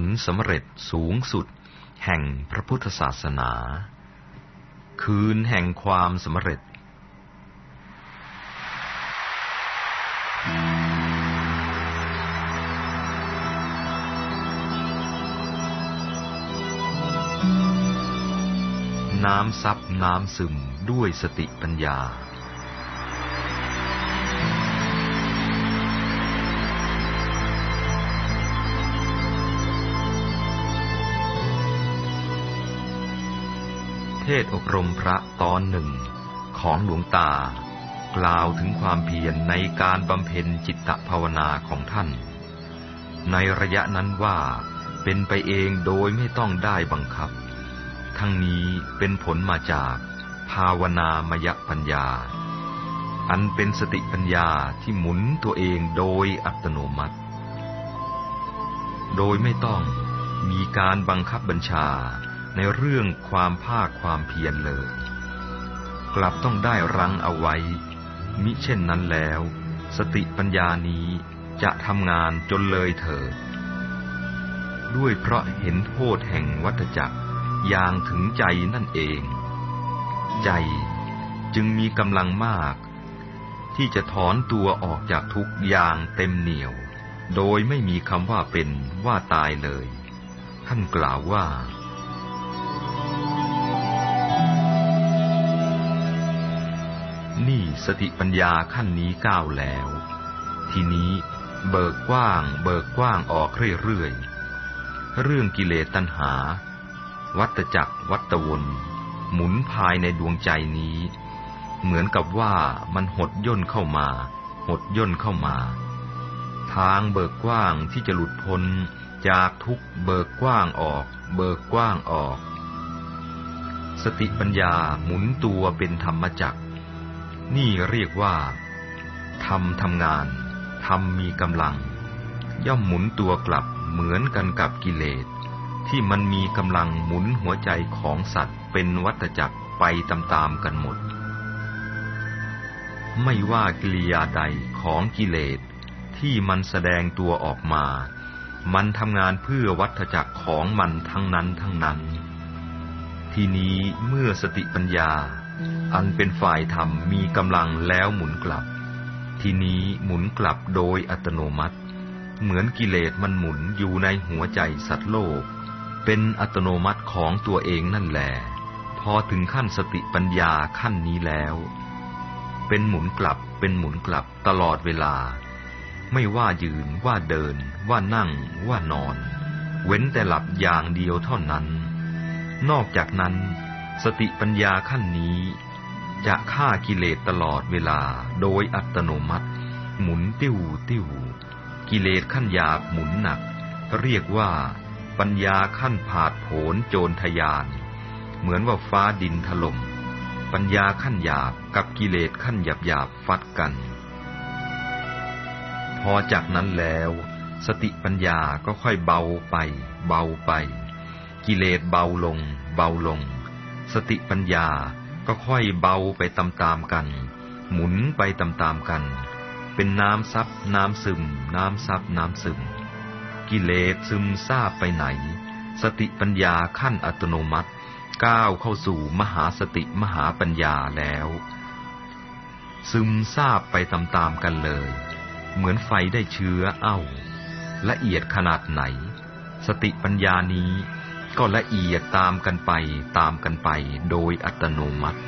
ลสำเร็จสูงสุด แห่งพระพุทธศาสนา คืนแห่งความสำเร็จน้ำซับน้ำซึมด้วยสติปัญญา เทศอบรมพระตอนหนึ่งของหลวงตา กล่าวถึงความเพียรในการบำเพ็ญจิตตภาวนาของท่าน ในระยะนั้นว่าเป็นไปเองโดยไม่ต้องได้บังคับ ทั้งนี้เป็นผลมาจากภาวนามยปัญญา อันเป็นสติปัญญาที่หมุนตัวเองโดยอัตโนมัติ โดยไม่ต้องมีการบังคับบัญชา ในเรื่องความภาคความเพียรเลย กลับต้องได้รั้งเอาไว้ มิเช่นนั้นแล้ว สติปัญญานี้จะทำงานจนเลยเถิด ด้วยเพราะเห็นโทษแห่งวัฏจักรอย่างถึงใจนั่นเอง ใจจึงมีกำลังมาก ที่จะถอนตัวออกจากทุกอย่างเต็มเหนียว โดยไม่มีคำว่าเป็นว่าตายเลย ท่านกล่าวว่า สติปัญญาขั้นนี้ก้าวแล้ว ทีนี้เบิกกว้าง เบิกกว้างออกเรื่อยๆ เรื่องกิเลสตัณหา วัตจักรวัตวน หมุนภายในดวงใจนี้ เหมือนกับว่ามันหดย่นเข้ามา หดย่นเข้ามา ทางเบิกกว้างที่จะหลุดพ้นจากทุกเบิกกว้างออก เบิกกว้างออก สติปัญญาหมุนตัวเป็นธรรมจักร นี่เรียกว่าทำทำงานทำมีกำลัง ย่อมหมุนตัวกลับเหมือนกันกับกิเลส ที่มันมีกำลังหมุนหัวใจของสัตว์เป็นวัฏจักรไปตามๆกันหมด ไม่ว่ากิริยาใดของกิเลสที่มันแสดงตัวออกมา มันทำงานเพื่อวัฏจักรของมันทั้งนั้นทั้งนั้น ทีนี้เมื่อสติปัญญา อันเป็นฝ่ายธรรมมีกำลังแล้วหมุนกลับ ทีนี้หมุนกลับโดยอัตโนมัติ เหมือนกิเลสมันหมุนอยู่ในหัวใจสัตว์โลก เป็นอัตโนมัติของตัวเองนั่นแหละพอถึงขั้นสติปัญญาขั้นนี้แล้ว เป็นหมุนกลับเป็นหมุนกลับตลอดเวลา ไม่ว่ายืนว่าเดิน ว่านั่ง ว่านอน เว้นแต่หลับอย่างเดียวเท่านั้น นอกจากนั้น สติปัญญาขั้นนี้จะฆ่ากิเลสตลอดเวลาโดยอัตโนมัติ หมุนติ้วติ้วกิเลสขั้นหยาบหมุนหนัก เรียกว่าปัญญาขั้นผาดโผนโจรทยาน เหมือนว่าฟ้าดินถล่ม ปัญญาขั้นหยาบกับกิเลสขั้นหยาบหยาบฟัดกัน พอจากนั้นแล้ว สติปัญญาก็ค่อยเบาไป เบาไป กิเลสเบาลง เบาลง สติปัญญาก็ค่อยเบาไปตามๆกัน หมุนไปตามๆกัน เป็นน้ำซับน้ำซึม น้ำซับน้ำซึม กิเลสซึมซาบไปไหน สติปัญญาขั้นอัตโนมัติ ก้าวเข้าสู่มหาสติมหาปัญญาแล้ว ซึมซาบไปตามๆกันเลย เหมือนไฟได้เชื้อเอ้า ละเอียดขนาดไหน สติปัญญานี้ ก็ละเอียดตามกันไปตามกันไปโดยอัตโนมัติ